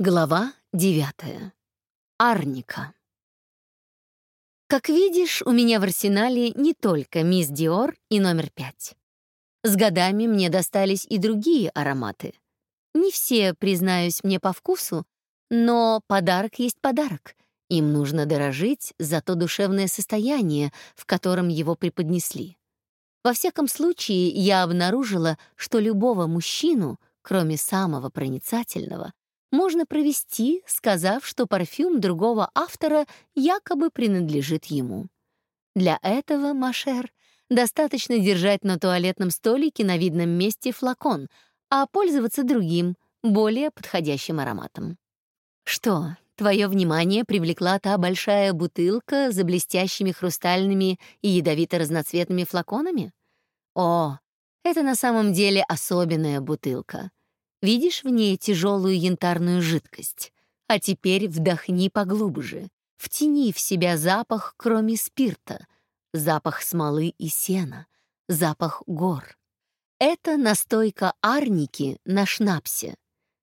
Глава девятая. Арника. Как видишь, у меня в арсенале не только мисс Диор и номер пять. С годами мне достались и другие ароматы. Не все, признаюсь, мне по вкусу, но подарок есть подарок. Им нужно дорожить за то душевное состояние, в котором его преподнесли. Во всяком случае, я обнаружила, что любого мужчину, кроме самого проницательного, можно провести, сказав, что парфюм другого автора якобы принадлежит ему. Для этого, Машер, достаточно держать на туалетном столике на видном месте флакон, а пользоваться другим, более подходящим ароматом. Что, твое внимание привлекла та большая бутылка за блестящими хрустальными и ядовито-разноцветными флаконами? О, это на самом деле особенная бутылка — Видишь в ней тяжелую янтарную жидкость? А теперь вдохни поглубже. Втяни в себя запах, кроме спирта, запах смолы и сена, запах гор. Это настойка арники на шнапсе.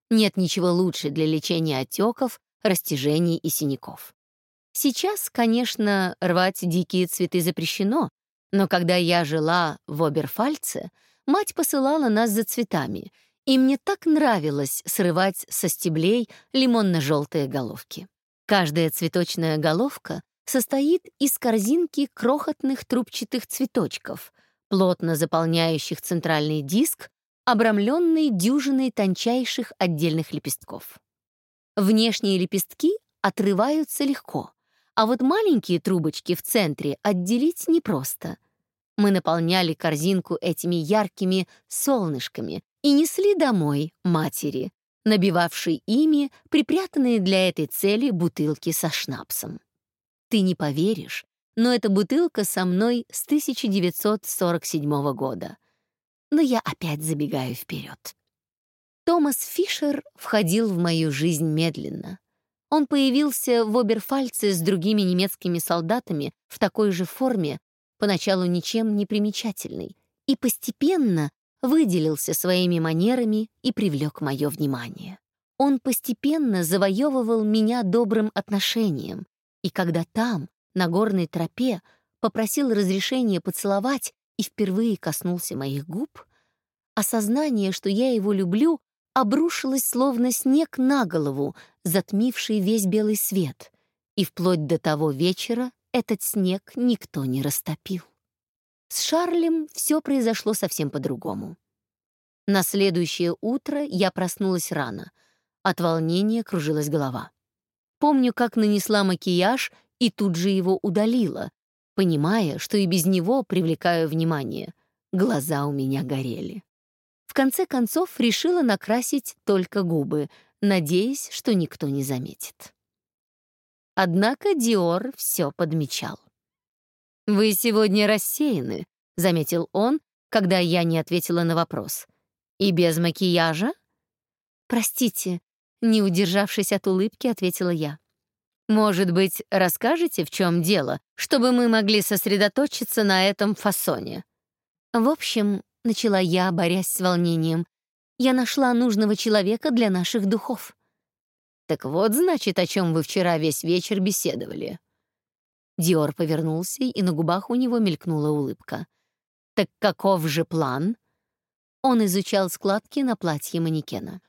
Нет ничего лучше для лечения отеков, растяжений и синяков. Сейчас, конечно, рвать дикие цветы запрещено, но когда я жила в Оберфальце, мать посылала нас за цветами — и мне так нравилось срывать со стеблей лимонно-желтые головки. Каждая цветочная головка состоит из корзинки крохотных трубчатых цветочков, плотно заполняющих центральный диск, обрамленный дюжиной тончайших отдельных лепестков. Внешние лепестки отрываются легко, а вот маленькие трубочки в центре отделить непросто. Мы наполняли корзинку этими яркими солнышками, и несли домой матери, набивавшей ими припрятанные для этой цели бутылки со шнапсом. Ты не поверишь, но эта бутылка со мной с 1947 года. Но я опять забегаю вперед. Томас Фишер входил в мою жизнь медленно. Он появился в Оберфальце с другими немецкими солдатами в такой же форме, поначалу ничем не примечательной, и постепенно выделился своими манерами и привлек мое внимание. Он постепенно завоевывал меня добрым отношением, и когда там, на горной тропе, попросил разрешения поцеловать и впервые коснулся моих губ, осознание, что я его люблю, обрушилось словно снег на голову, затмивший весь белый свет, и вплоть до того вечера этот снег никто не растопил. С Шарлем все произошло совсем по-другому. На следующее утро я проснулась рано. От волнения кружилась голова. Помню, как нанесла макияж и тут же его удалила, понимая, что и без него привлекаю внимание. Глаза у меня горели. В конце концов решила накрасить только губы, надеясь, что никто не заметит. Однако Диор все подмечал. «Вы сегодня рассеяны», — заметил он, когда я не ответила на вопрос. «И без макияжа?» «Простите», — не удержавшись от улыбки, ответила я. «Может быть, расскажете, в чем дело, чтобы мы могли сосредоточиться на этом фасоне?» «В общем», — начала я, борясь с волнением, «я нашла нужного человека для наших духов». «Так вот, значит, о чем вы вчера весь вечер беседовали», Диор повернулся, и на губах у него мелькнула улыбка. «Так каков же план?» Он изучал складки на платье манекена.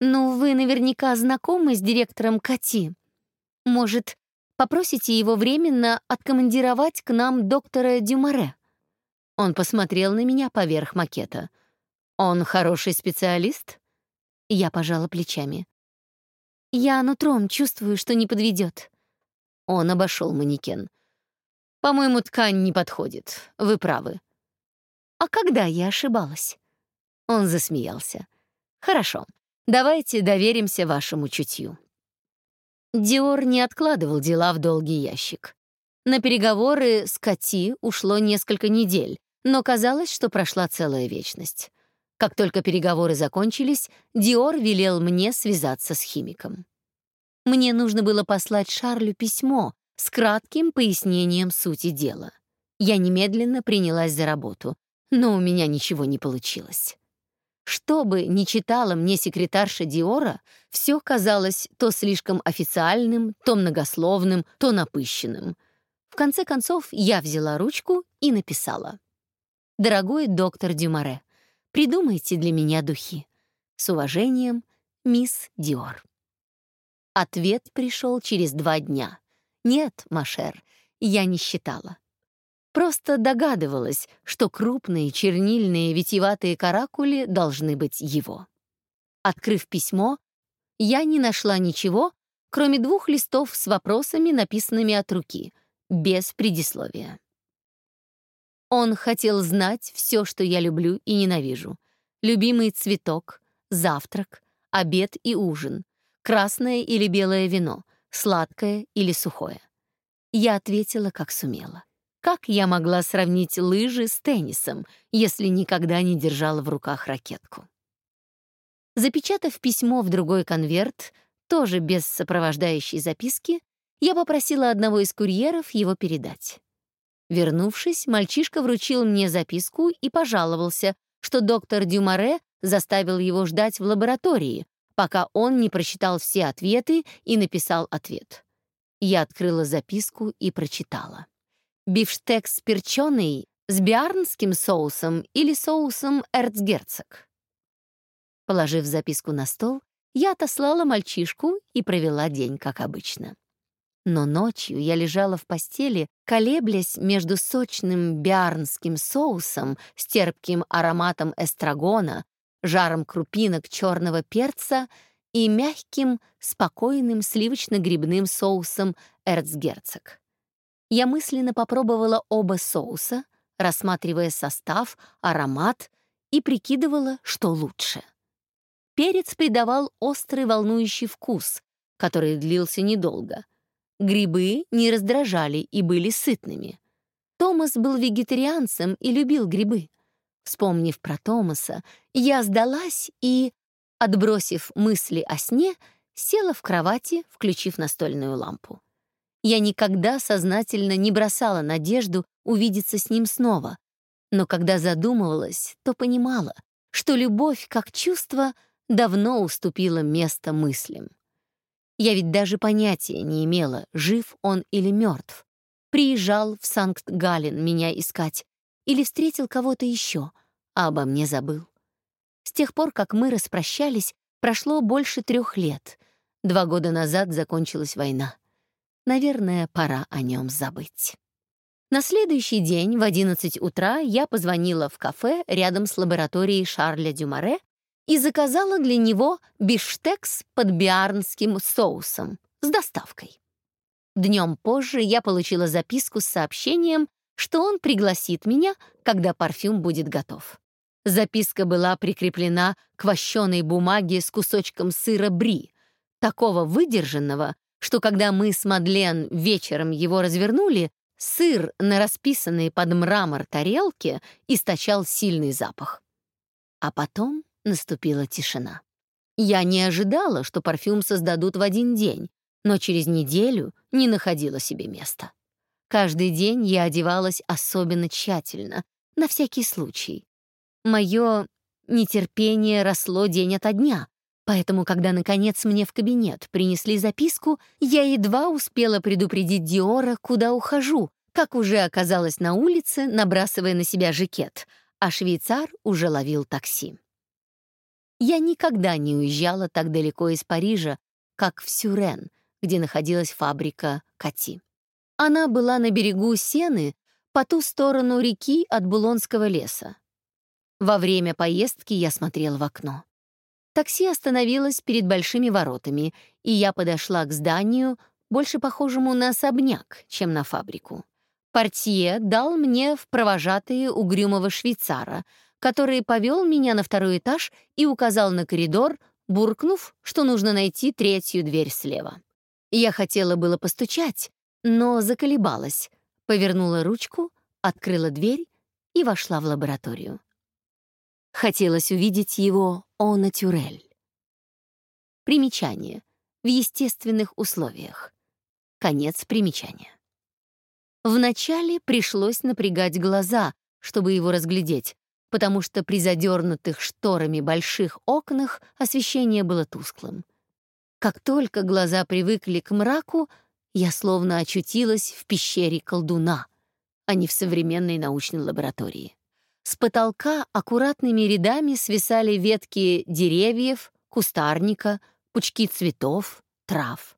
«Ну, вы наверняка знакомы с директором Кати. Может, попросите его временно откомандировать к нам доктора Дюмаре?» Он посмотрел на меня поверх макета. «Он хороший специалист?» Я пожала плечами. «Я нутром чувствую, что не подведет. Он обошел манекен. «По-моему, ткань не подходит. Вы правы». «А когда я ошибалась?» Он засмеялся. «Хорошо, давайте доверимся вашему чутью». Диор не откладывал дела в долгий ящик. На переговоры с Кати ушло несколько недель, но казалось, что прошла целая вечность. Как только переговоры закончились, Диор велел мне связаться с химиком. Мне нужно было послать Шарлю письмо с кратким пояснением сути дела. Я немедленно принялась за работу, но у меня ничего не получилось. Что бы ни читала мне секретарша Диора, все казалось то слишком официальным, то многословным, то напыщенным. В конце концов, я взяла ручку и написала. «Дорогой доктор Дюмаре, придумайте для меня духи. С уважением, мисс Диор». Ответ пришел через два дня. «Нет, Машер, я не считала. Просто догадывалась, что крупные чернильные витиеватые каракули должны быть его. Открыв письмо, я не нашла ничего, кроме двух листов с вопросами, написанными от руки, без предисловия. Он хотел знать все, что я люблю и ненавижу. Любимый цветок, завтрак, обед и ужин, красное или белое вино, сладкое или сухое. Я ответила, как сумела. Как я могла сравнить лыжи с теннисом, если никогда не держала в руках ракетку? Запечатав письмо в другой конверт, тоже без сопровождающей записки, я попросила одного из курьеров его передать. Вернувшись, мальчишка вручил мне записку и пожаловался, что доктор Дюмаре заставил его ждать в лаборатории, пока он не прочитал все ответы и написал ответ. Я открыла записку и прочитала бифштекс перченый с биарнским соусом или соусом эрцгерцог. Положив записку на стол, я отослала мальчишку и провела день, как обычно. Но ночью я лежала в постели, колеблясь между сочным биарнским соусом с терпким ароматом эстрагона, жаром крупинок черного перца и мягким, спокойным сливочно-грибным соусом эрцгерцог. Я мысленно попробовала оба соуса, рассматривая состав, аромат и прикидывала, что лучше. Перец придавал острый волнующий вкус, который длился недолго. Грибы не раздражали и были сытными. Томас был вегетарианцем и любил грибы. Вспомнив про Томаса, я сдалась и, отбросив мысли о сне, села в кровати, включив настольную лампу. Я никогда сознательно не бросала надежду увидеться с ним снова, но когда задумывалась, то понимала, что любовь как чувство давно уступила место мыслям. Я ведь даже понятия не имела, жив он или мертв. Приезжал в Санкт-Галлен меня искать или встретил кого-то еще, а обо мне забыл. С тех пор, как мы распрощались, прошло больше трех лет. Два года назад закончилась война. Наверное, пора о нем забыть. На следующий день в 11 утра я позвонила в кафе рядом с лабораторией Шарля Дюмаре и заказала для него биштекс под биарнским соусом с доставкой. Днем позже я получила записку с сообщением, что он пригласит меня, когда парфюм будет готов. Записка была прикреплена к вощеной бумаге с кусочком сыра бри, такого выдержанного, что когда мы с Мадлен вечером его развернули, сыр на расписанной под мрамор тарелке источал сильный запах. А потом наступила тишина. Я не ожидала, что парфюм создадут в один день, но через неделю не находила себе места. Каждый день я одевалась особенно тщательно, на всякий случай. Мое нетерпение росло день ото дня, Поэтому, когда, наконец, мне в кабинет принесли записку, я едва успела предупредить Диора, куда ухожу, как уже оказалась на улице, набрасывая на себя жакет, а швейцар уже ловил такси. Я никогда не уезжала так далеко из Парижа, как в Сюрен, где находилась фабрика Кати. Она была на берегу Сены, по ту сторону реки от Булонского леса. Во время поездки я смотрела в окно. Такси остановилось перед большими воротами, и я подошла к зданию, больше похожему на особняк, чем на фабрику. Портье дал мне в провожатые угрюмого швейцара, который повел меня на второй этаж и указал на коридор, буркнув, что нужно найти третью дверь слева. Я хотела было постучать, но заколебалась, повернула ручку, открыла дверь и вошла в лабораторию. Хотелось увидеть его о натюрель. Примечание. В естественных условиях. Конец примечания. Вначале пришлось напрягать глаза, чтобы его разглядеть, потому что при задернутых шторами больших окнах освещение было тусклым. Как только глаза привыкли к мраку, я словно очутилась в пещере колдуна, а не в современной научной лаборатории. С потолка аккуратными рядами свисали ветки деревьев, кустарника, пучки цветов, трав.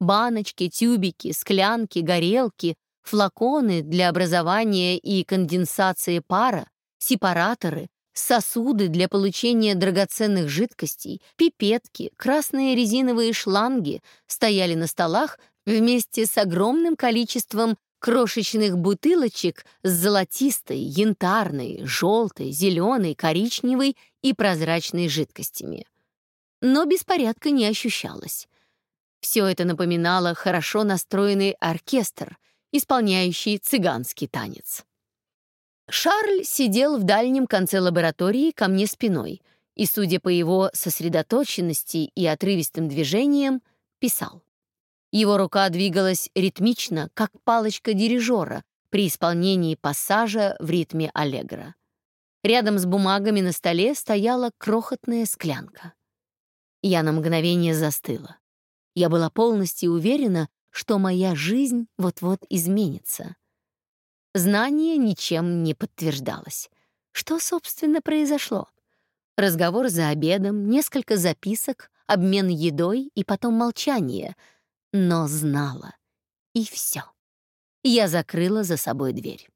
Баночки, тюбики, склянки, горелки, флаконы для образования и конденсации пара, сепараторы, сосуды для получения драгоценных жидкостей, пипетки, красные резиновые шланги стояли на столах вместе с огромным количеством крошечных бутылочек с золотистой, янтарной, желтой, зеленой, коричневой и прозрачной жидкостями. Но беспорядка не ощущалось. Все это напоминало хорошо настроенный оркестр, исполняющий цыганский танец. Шарль сидел в дальнем конце лаборатории ко мне спиной и, судя по его сосредоточенности и отрывистым движениям, писал. Его рука двигалась ритмично, как палочка дирижера при исполнении пассажа в ритме аллегро. Рядом с бумагами на столе стояла крохотная склянка. Я на мгновение застыла. Я была полностью уверена, что моя жизнь вот-вот изменится. Знание ничем не подтверждалось. Что, собственно, произошло? Разговор за обедом, несколько записок, обмен едой и потом молчание — но знала. И все. Я закрыла за собой дверь.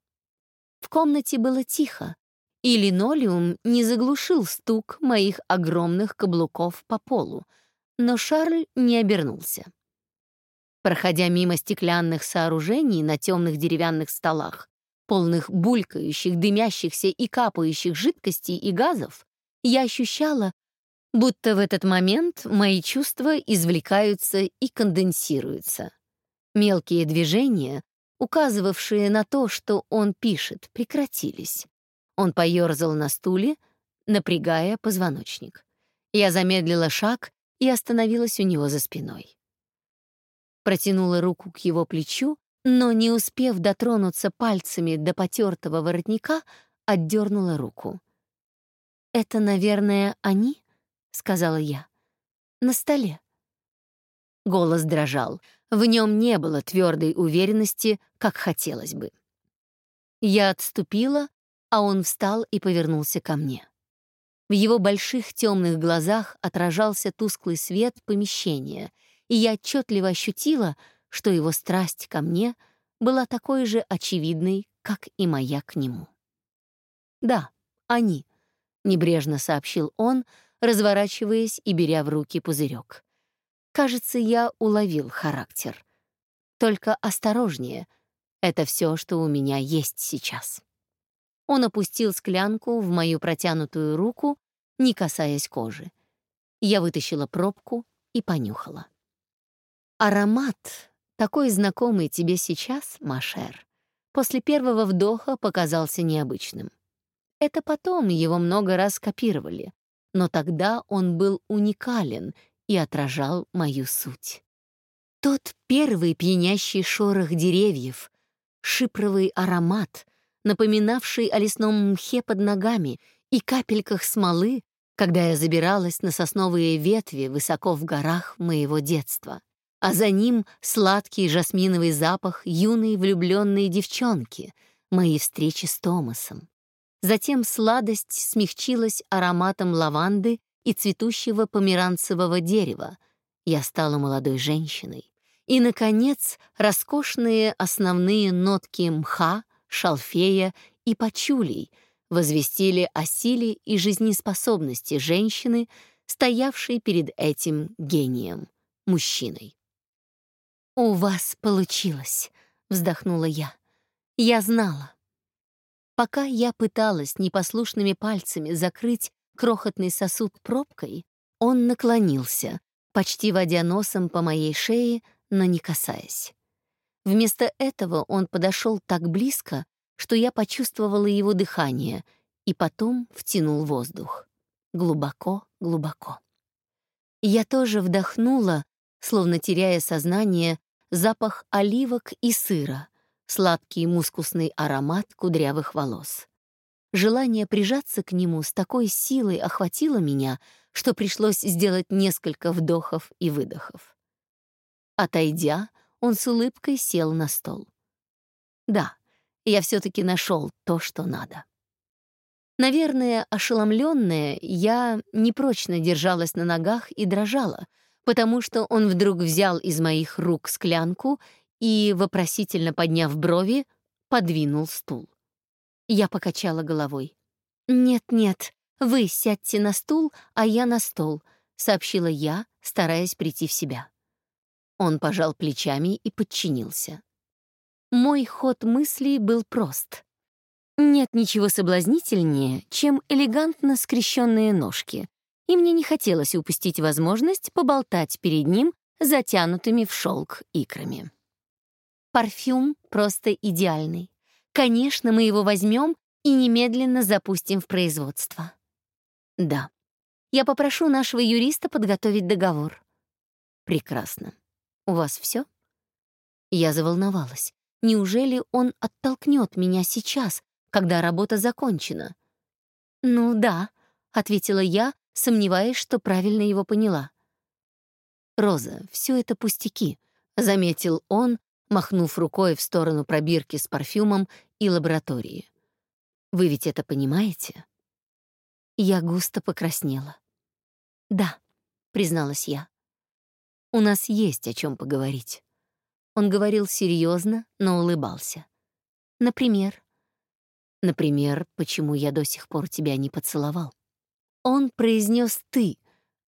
В комнате было тихо, и линолеум не заглушил стук моих огромных каблуков по полу, но Шарль не обернулся. Проходя мимо стеклянных сооружений на темных деревянных столах, полных булькающих, дымящихся и капающих жидкостей и газов, я ощущала, Будто в этот момент мои чувства извлекаются и конденсируются. Мелкие движения, указывавшие на то, что он пишет, прекратились. Он поерзал на стуле, напрягая позвоночник. Я замедлила шаг и остановилась у него за спиной. Протянула руку к его плечу, но, не успев дотронуться пальцами до потертого воротника, отдернула руку. «Это, наверное, они?» — сказала я. «На столе». Голос дрожал. В нем не было твердой уверенности, как хотелось бы. Я отступила, а он встал и повернулся ко мне. В его больших темных глазах отражался тусклый свет помещения, и я отчетливо ощутила, что его страсть ко мне была такой же очевидной, как и моя к нему. «Да, они», — небрежно сообщил он, — разворачиваясь и беря в руки пузырек. Кажется, я уловил характер. Только осторожнее. Это все, что у меня есть сейчас. Он опустил склянку в мою протянутую руку, не касаясь кожи. Я вытащила пробку и понюхала. Аромат, такой знакомый тебе сейчас, Машер, после первого вдоха показался необычным. Это потом его много раз копировали, но тогда он был уникален и отражал мою суть. Тот первый пьянящий шорох деревьев, шипровый аромат, напоминавший о лесном мхе под ногами и капельках смолы, когда я забиралась на сосновые ветви высоко в горах моего детства, а за ним сладкий жасминовый запах юной влюбленной девчонки, мои встречи с Томасом. Затем сладость смягчилась ароматом лаванды и цветущего померанцевого дерева. Я стала молодой женщиной. И, наконец, роскошные основные нотки мха, шалфея и пачулей возвестили о силе и жизнеспособности женщины, стоявшей перед этим гением, мужчиной. «У вас получилось», — вздохнула я. «Я знала». Пока я пыталась непослушными пальцами закрыть крохотный сосуд пробкой, он наклонился, почти водя носом по моей шее, но не касаясь. Вместо этого он подошел так близко, что я почувствовала его дыхание и потом втянул воздух. Глубоко, глубоко. Я тоже вдохнула, словно теряя сознание, запах оливок и сыра, сладкий мускусный аромат кудрявых волос. желание прижаться к нему с такой силой охватило меня, что пришлось сделать несколько вдохов и выдохов. Отойдя, он с улыбкой сел на стол. Да, я все-таки нашел то, что надо. Наверное, ошеломленная, я непрочно держалась на ногах и дрожала, потому что он вдруг взял из моих рук склянку и, вопросительно подняв брови, подвинул стул. Я покачала головой. «Нет-нет, вы сядьте на стул, а я на стол», — сообщила я, стараясь прийти в себя. Он пожал плечами и подчинился. Мой ход мыслей был прост. Нет ничего соблазнительнее, чем элегантно скрещенные ножки, и мне не хотелось упустить возможность поболтать перед ним затянутыми в шелк икрами. Парфюм просто идеальный. Конечно, мы его возьмем и немедленно запустим в производство. Да. Я попрошу нашего юриста подготовить договор. Прекрасно. У вас все? Я заволновалась. Неужели он оттолкнет меня сейчас, когда работа закончена? «Ну да», — ответила я, сомневаясь, что правильно его поняла. «Роза, все это пустяки», — заметил он, махнув рукой в сторону пробирки с парфюмом и лаборатории. «Вы ведь это понимаете?» Я густо покраснела. «Да», — призналась я. «У нас есть о чем поговорить». Он говорил серьезно, но улыбался. Например? Например, почему я до сих пор тебя не поцеловал? Он произнес «ты»,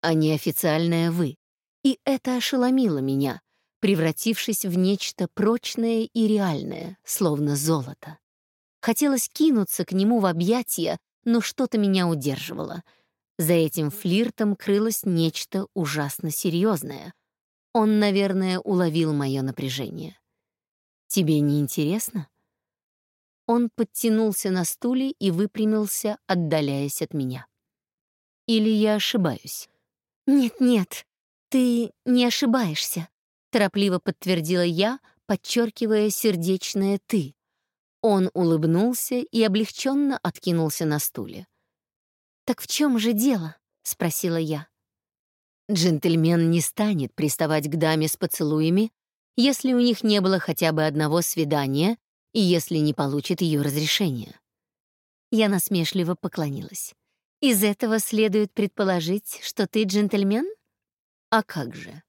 а не официальное «вы». И это ошеломило меня, превратившись в нечто прочное и реальное, словно золото. Хотелось кинуться к нему в объятия, но что-то меня удерживало. За этим флиртом крылось нечто ужасно серьезное. Он, наверное, уловил мое напряжение. «Тебе не интересно?» Он подтянулся на стуле и выпрямился, отдаляясь от меня. «Или я ошибаюсь?» «Нет-нет, ты не ошибаешься», — торопливо подтвердила я, подчеркивая сердечное «ты». Он улыбнулся и облегченно откинулся на стуле. «Так в чем же дело?» — спросила я. Джентльмен не станет приставать к даме с поцелуями, если у них не было хотя бы одного свидания и если не получит ее разрешения. Я насмешливо поклонилась. «Из этого следует предположить, что ты джентльмен?» «А как же?»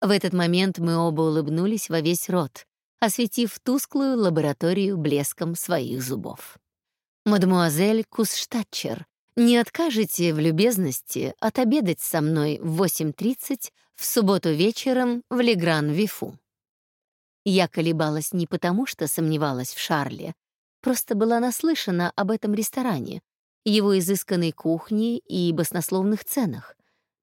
В этот момент мы оба улыбнулись во весь рот, осветив тусклую лабораторию блеском своих зубов. Мадемуазель Кусштатчер не откажете в любезности отобедать со мной в 8.30 в субботу вечером в Легран-Вифу? Я колебалась не потому, что сомневалась в Шарле, просто была наслышана об этом ресторане, его изысканной кухне и баснословных ценах.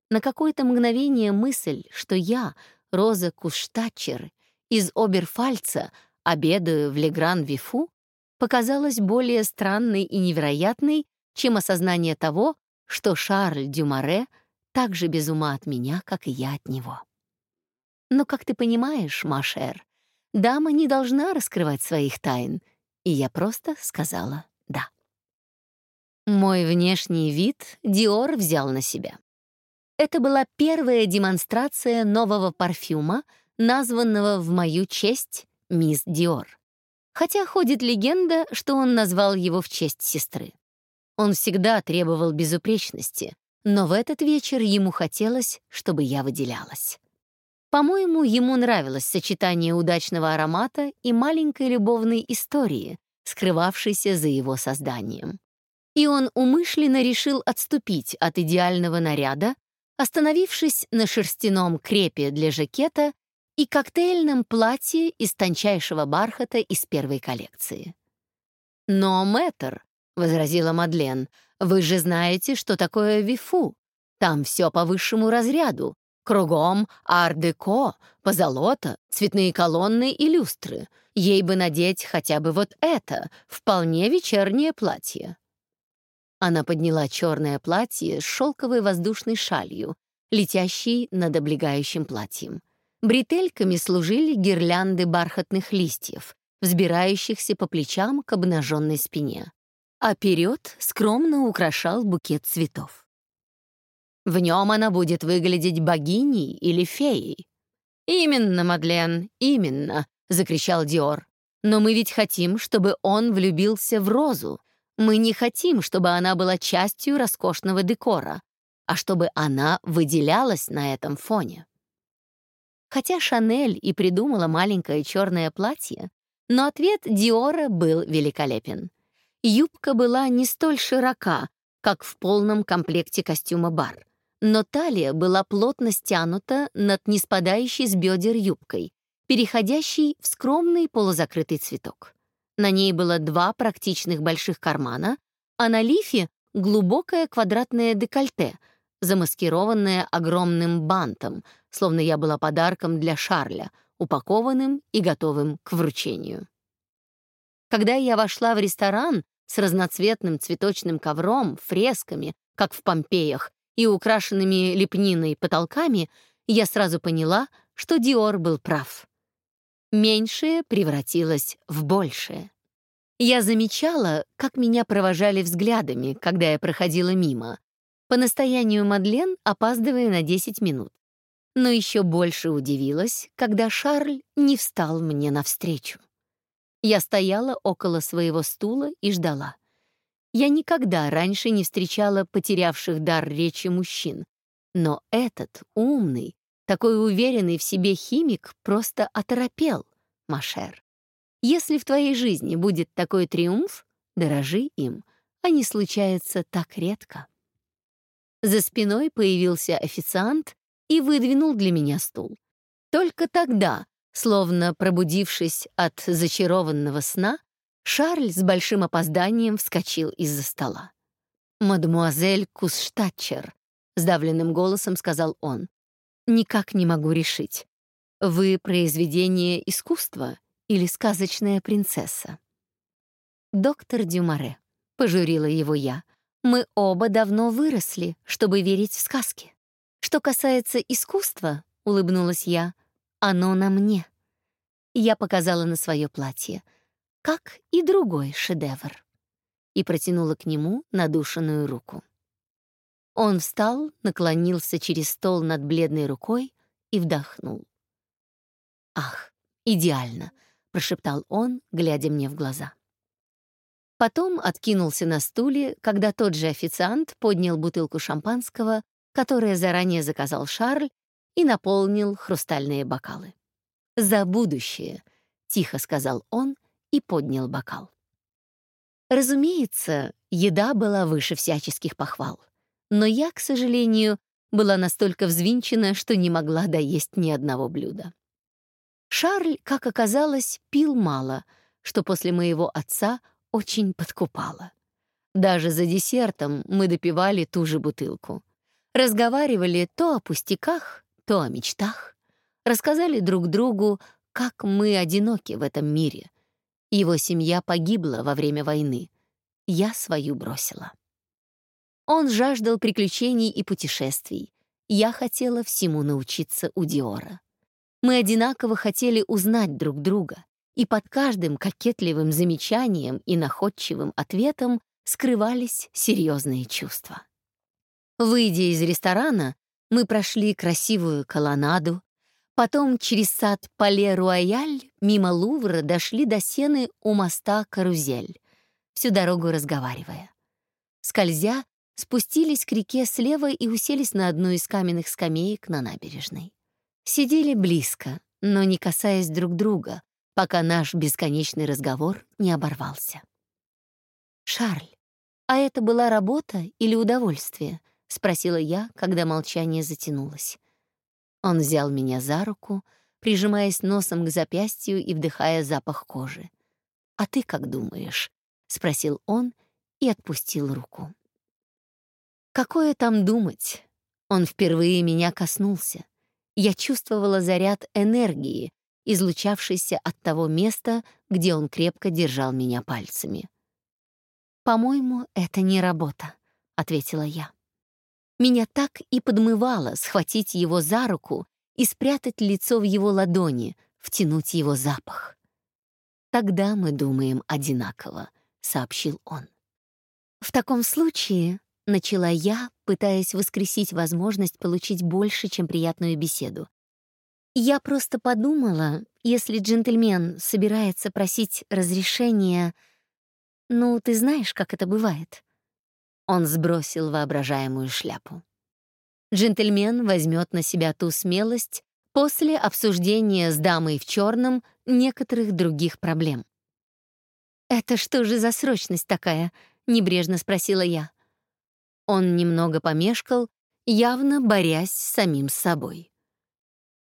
На какое-то мгновение мысль, что я, Роза Куштатчер, из Оберфальца, обедаю в Легран-Вифу, показалась более странной и невероятной, чем осознание того, что Шарль Дюмаре так же без ума от меня, как и я от него. Но, как ты понимаешь, Машер, дама не должна раскрывать своих тайн, и я просто сказала «да». Мой внешний вид Диор взял на себя. Это была первая демонстрация нового парфюма, названного в мою честь «Мисс Диор». Хотя ходит легенда, что он назвал его в честь сестры. Он всегда требовал безупречности, но в этот вечер ему хотелось, чтобы я выделялась. По-моему, ему нравилось сочетание удачного аромата и маленькой любовной истории, скрывавшейся за его созданием. И он умышленно решил отступить от идеального наряда, остановившись на шерстяном крепе для жакета и коктейльном платье из тончайшего бархата из первой коллекции. Но мэтр, — возразила Мадлен. «Вы же знаете, что такое вифу. Там все по высшему разряду. Кругом ар-деко, позолота, цветные колонны и люстры. Ей бы надеть хотя бы вот это, вполне вечернее платье». Она подняла черное платье с шелковой воздушной шалью, летящей над облегающим платьем. Бретельками служили гирлянды бархатных листьев, взбирающихся по плечам к обнаженной спине а перед скромно украшал букет цветов. В нем она будет выглядеть богиней или феей. «Именно, Мадлен, именно», — закричал Диор. «Но мы ведь хотим, чтобы он влюбился в Розу. Мы не хотим, чтобы она была частью роскошного декора, а чтобы она выделялась на этом фоне». Хотя Шанель и придумала маленькое черное платье, но ответ Диора был великолепен. Юбка была не столь широка, как в полном комплекте костюма бар, но талия была плотно стянута над неспадающей с бедер юбкой, переходящей в скромный полузакрытый цветок. На ней было два практичных больших кармана, а на лифе — глубокое квадратное декольте, замаскированное огромным бантом, словно я была подарком для Шарля, упакованным и готовым к вручению. Когда я вошла в ресторан с разноцветным цветочным ковром, фресками, как в Помпеях, и украшенными лепниной потолками, я сразу поняла, что Диор был прав. Меньшее превратилось в большее. Я замечала, как меня провожали взглядами, когда я проходила мимо, по настоянию Мадлен опаздывая на 10 минут. Но еще больше удивилась, когда Шарль не встал мне навстречу. Я стояла около своего стула и ждала. Я никогда раньше не встречала потерявших дар речи мужчин, но этот умный, такой уверенный в себе химик просто оторопел, Машер. Если в твоей жизни будет такой триумф, дорожи им, они случаются так редко. За спиной появился официант и выдвинул для меня стул. Только тогда, словно пробудившись от зачарованного сна, Шарль с большим опозданием вскочил из-за стола. «Мадемуазель Кусштатчер», — сдавленным голосом сказал он, — «никак не могу решить. Вы произведение искусства или сказочная принцесса?» «Доктор Дюмаре», — пожурила его я, — «мы оба давно выросли, чтобы верить в сказки. Что касается искусства, — улыбнулась я, — оно на мне». Я показала на свое платье — как и другой шедевр, и протянула к нему надушенную руку. Он встал, наклонился через стол над бледной рукой и вдохнул. «Ах, идеально!» — прошептал он, глядя мне в глаза. Потом откинулся на стуле, когда тот же официант поднял бутылку шампанского, которое заранее заказал Шарль, и наполнил хрустальные бокалы. «За будущее!» — тихо сказал он и поднял бокал. Разумеется, еда была выше всяческих похвал. Но я, к сожалению, была настолько взвинчена, что не могла доесть ни одного блюда. Шарль, как оказалось, пил мало, что после моего отца очень подкупало. Даже за десертом мы допивали ту же бутылку. Разговаривали то о пустяках, то о мечтах. Рассказали друг другу, как мы одиноки в этом мире, его семья погибла во время войны. Я свою бросила. Он жаждал приключений и путешествий. Я хотела всему научиться у Диора. Мы одинаково хотели узнать друг друга, и под каждым кокетливым замечанием и находчивым ответом скрывались серьезные чувства. Выйдя из ресторана, мы прошли красивую колоннаду, Потом через сад Пале-Руаяль мимо Лувра дошли до сены у моста Карузель, всю дорогу разговаривая. Скользя, спустились к реке слева и уселись на одну из каменных скамеек на набережной. Сидели близко, но не касаясь друг друга, пока наш бесконечный разговор не оборвался. «Шарль, а это была работа или удовольствие?» — спросила я, когда молчание затянулось. Он взял меня за руку, прижимаясь носом к запястью и вдыхая запах кожи. «А ты как думаешь?» — спросил он и отпустил руку. «Какое там думать?» Он впервые меня коснулся. Я чувствовала заряд энергии, излучавшийся от того места, где он крепко держал меня пальцами. «По-моему, это не работа», — ответила я. Меня так и подмывало схватить его за руку и спрятать лицо в его ладони, втянуть его запах. «Тогда мы думаем одинаково», — сообщил он. «В таком случае», — начала я, пытаясь воскресить возможность получить больше, чем приятную беседу. «Я просто подумала, если джентльмен собирается просить разрешения, ну, ты знаешь, как это бывает». Он сбросил воображаемую шляпу. Джентльмен возьмет на себя ту смелость после обсуждения с дамой в черном некоторых других проблем. «Это что же за срочность такая?» — небрежно спросила я. Он немного помешкал, явно борясь с самим собой.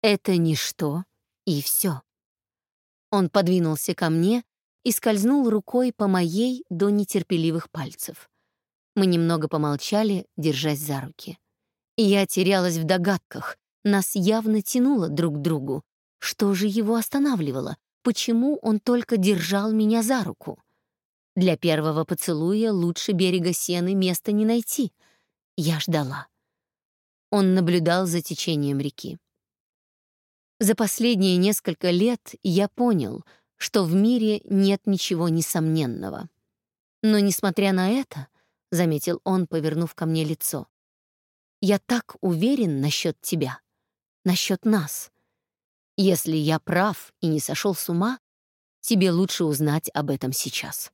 «Это ничто, и все. Он подвинулся ко мне и скользнул рукой по моей до нетерпеливых пальцев. Мы немного помолчали, держась за руки. Я терялась в догадках. Нас явно тянуло друг к другу. Что же его останавливало? Почему он только держал меня за руку? Для первого поцелуя лучше берега сены места не найти. Я ждала. Он наблюдал за течением реки. За последние несколько лет я понял, что в мире нет ничего несомненного. Но, несмотря на это, — заметил он, повернув ко мне лицо, — я так уверен насчет тебя, насчет нас. Если я прав и не сошел с ума, тебе лучше узнать об этом сейчас.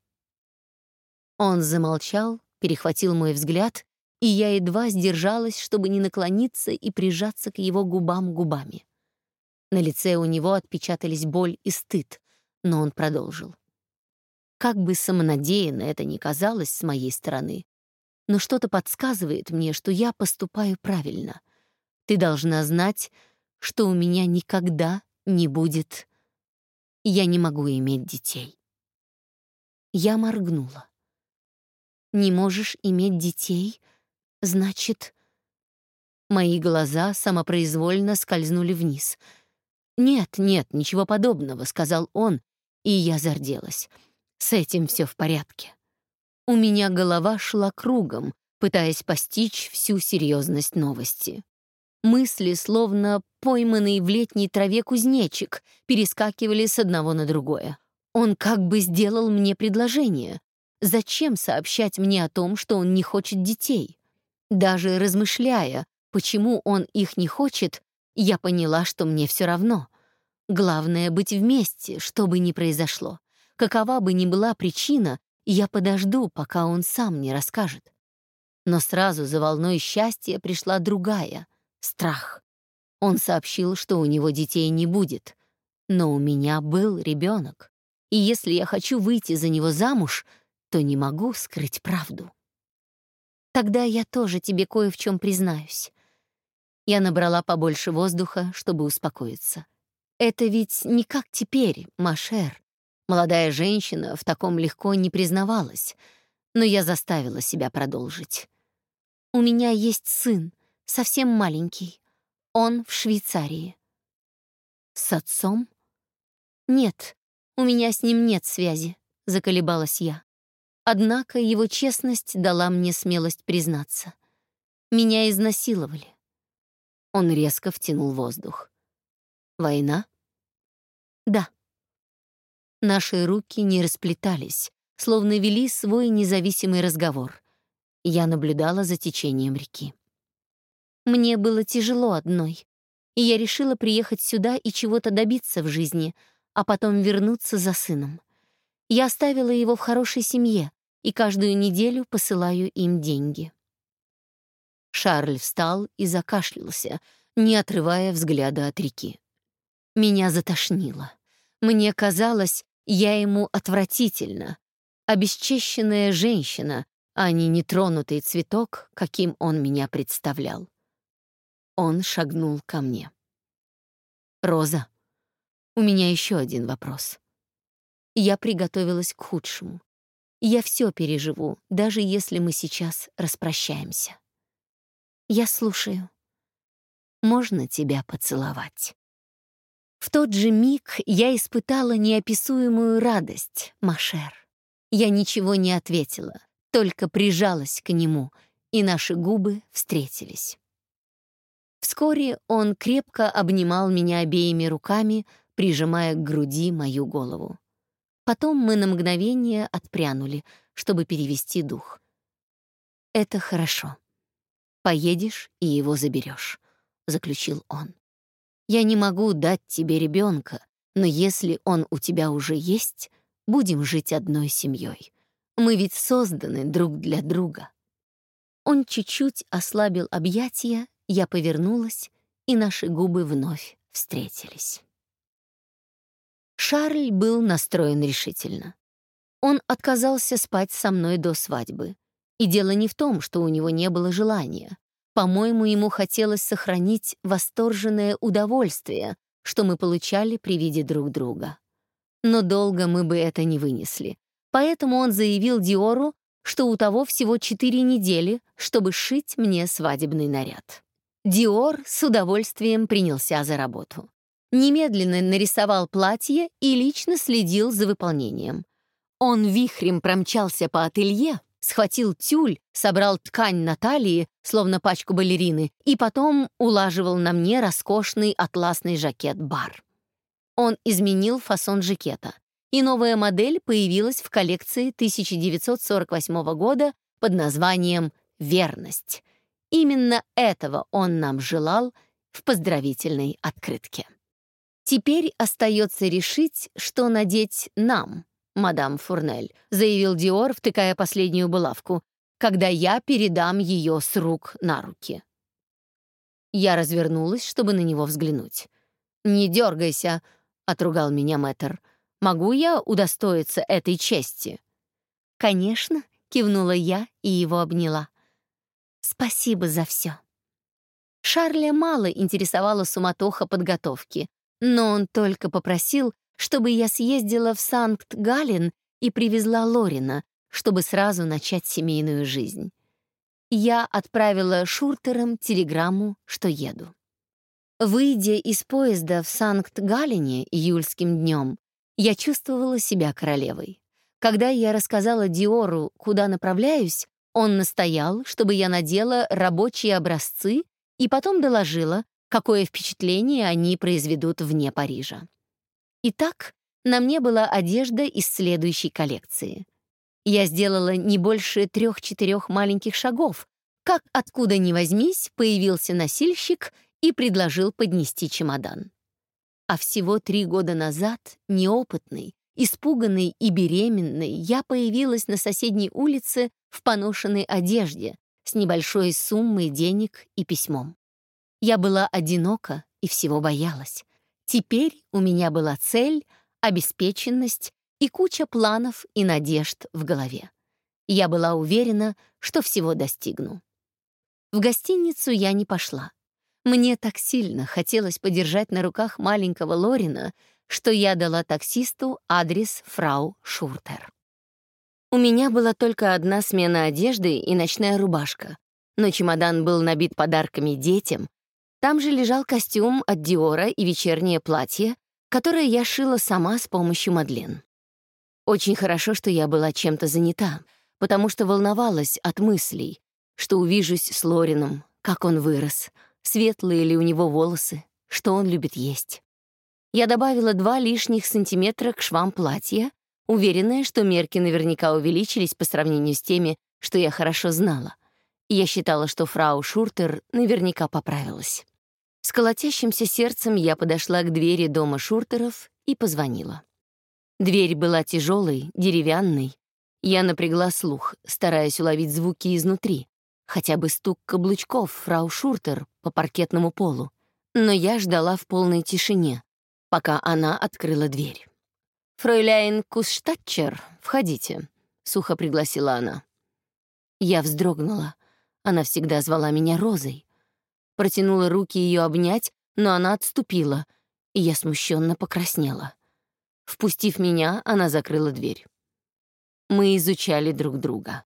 Он замолчал, перехватил мой взгляд, и я едва сдержалась, чтобы не наклониться и прижаться к его губам губами. На лице у него отпечатались боль и стыд, но он продолжил. Как бы самонадеянно это ни казалось с моей стороны, но что-то подсказывает мне, что я поступаю правильно. Ты должна знать, что у меня никогда не будет... Я не могу иметь детей. Я моргнула. Не можешь иметь детей? Значит... Мои глаза самопроизвольно скользнули вниз — «Нет, нет, ничего подобного», — сказал он, и я зарделась. «С этим все в порядке». У меня голова шла кругом, пытаясь постичь всю серьезность новости. Мысли, словно пойманный в летней траве кузнечик, перескакивали с одного на другое. Он как бы сделал мне предложение. Зачем сообщать мне о том, что он не хочет детей? Даже размышляя, почему он их не хочет, я поняла, что мне все равно. Главное — быть вместе, что бы ни произошло. Какова бы ни была причина, я подожду, пока он сам не расскажет. Но сразу за волной счастья пришла другая — страх. Он сообщил, что у него детей не будет. Но у меня был ребенок. И если я хочу выйти за него замуж, то не могу скрыть правду. Тогда я тоже тебе кое в чем признаюсь. Я набрала побольше воздуха, чтобы успокоиться. Это ведь не как теперь, Машер. Молодая женщина в таком легко не признавалась, но я заставила себя продолжить. У меня есть сын, совсем маленький. Он в Швейцарии. С отцом? Нет, у меня с ним нет связи, заколебалась я. Однако его честность дала мне смелость признаться. Меня изнасиловали. Он резко втянул воздух. «Война?» «Да». Наши руки не расплетались, словно вели свой независимый разговор. Я наблюдала за течением реки. Мне было тяжело одной, и я решила приехать сюда и чего-то добиться в жизни, а потом вернуться за сыном. Я оставила его в хорошей семье и каждую неделю посылаю им деньги. Шарль встал и закашлялся, не отрывая взгляда от реки. Меня затошнило. Мне казалось, я ему отвратительно. Обесчещенная женщина, а не нетронутый цветок, каким он меня представлял. Он шагнул ко мне. «Роза, у меня еще один вопрос. Я приготовилась к худшему. Я все переживу, даже если мы сейчас распрощаемся. Я слушаю. Можно тебя поцеловать?» В тот же миг я испытала неописуемую радость, Машер. Я ничего не ответила, только прижалась к нему, и наши губы встретились. Вскоре он крепко обнимал меня обеими руками, прижимая к груди мою голову. Потом мы на мгновение отпрянули, чтобы перевести дух. Это хорошо. Поедешь и его заберешь, заключил он. Я не могу дать тебе ребенка, но если он у тебя уже есть, будем жить одной семьей. Мы ведь созданы друг для друга. Он чуть-чуть ослабил объятия, я повернулась, и наши губы вновь встретились. Шарль был настроен решительно. Он отказался спать со мной до свадьбы. И дело не в том, что у него не было желания. По-моему, ему хотелось сохранить восторженное удовольствие, что мы получали при виде друг друга. Но долго мы бы это не вынесли. Поэтому он заявил Диору, что у того всего четыре недели, чтобы сшить мне свадебный наряд. Диор с удовольствием принялся за работу. Немедленно нарисовал платье и лично следил за выполнением. Он вихрем промчался по ателье, схватил тюль, собрал ткань на талии, словно пачку балерины, и потом улаживал на мне роскошный атласный жакет-бар. Он изменил фасон жакета, и новая модель появилась в коллекции 1948 года под названием «Верность». Именно этого он нам желал в поздравительной открытке. Теперь остается решить, что надеть нам, мадам Фурнель», — заявил Диор, втыкая последнюю булавку, «когда я передам ее с рук на руки». Я развернулась, чтобы на него взглянуть. «Не дергайся», — отругал меня мэтр. «Могу я удостоиться этой чести?» «Конечно», — кивнула я и его обняла. «Спасибо за все». Шарля мало интересовала суматоха подготовки, но он только попросил, чтобы я съездила в Санкт-Галлен и привезла Лорина, чтобы сразу начать семейную жизнь. Я отправила Шуртерам телеграмму, что еду. Выйдя из поезда в Санкт-Галлене июльским днем, я чувствовала себя королевой. Когда я рассказала Диору, куда направляюсь, он настоял, чтобы я надела рабочие образцы и потом доложила, какое впечатление они произведут вне Парижа. Итак, на мне была одежда из следующей коллекции. Я сделала не больше трех-четырех маленьких шагов, как откуда ни возьмись появился носильщик и предложил поднести чемодан. А всего три года назад, неопытный, испуганный и беременный, я появилась на соседней улице в поношенной одежде с небольшой суммой денег и письмом. Я была одинока и всего боялась. Теперь у меня была цель, обеспеченность и куча планов и надежд в голове. Я была уверена, что всего достигну. В гостиницу я не пошла. Мне так сильно хотелось подержать на руках маленького Лорина, что я дала таксисту адрес фрау Шуртер. У меня была только одна смена одежды и ночная рубашка, но чемодан был набит подарками детям, там же лежал костюм от Диора и вечернее платье, которое я шила сама с помощью Мадлен. Очень хорошо, что я была чем-то занята, потому что волновалась от мыслей, что увижусь с Лорином, как он вырос, светлые ли у него волосы, что он любит есть. Я добавила два лишних сантиметра к швам платья, уверенная, что мерки наверняка увеличились по сравнению с теми, что я хорошо знала. Я считала, что фрау Шуртер наверняка поправилась. С колотящимся сердцем я подошла к двери дома Шуртеров и позвонила. Дверь была тяжелой, деревянной. Я напрягла слух, стараясь уловить звуки изнутри, хотя бы стук каблучков фрау Шуртер по паркетному полу. Но я ждала в полной тишине, пока она открыла дверь. «Фройляйн Кусштатчер, входите», — сухо пригласила она. Я вздрогнула. Она всегда звала меня Розой. Протянула руки ее обнять, но она отступила, и я смущенно покраснела. Впустив меня, она закрыла дверь. Мы изучали друг друга.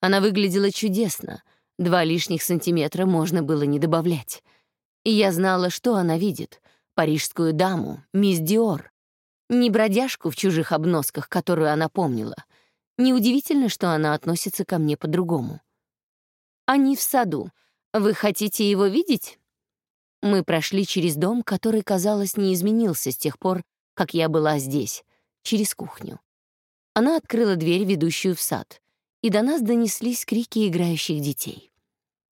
Она выглядела чудесно, два лишних сантиметра можно было не добавлять. И я знала, что она видит — парижскую даму, мисс Диор. Не бродяжку в чужих обносках, которую она помнила. Неудивительно, что она относится ко мне по-другому. Они в саду, «Вы хотите его видеть?» Мы прошли через дом, который, казалось, не изменился с тех пор, как я была здесь, через кухню. Она открыла дверь, ведущую в сад, и до нас донеслись крики играющих детей.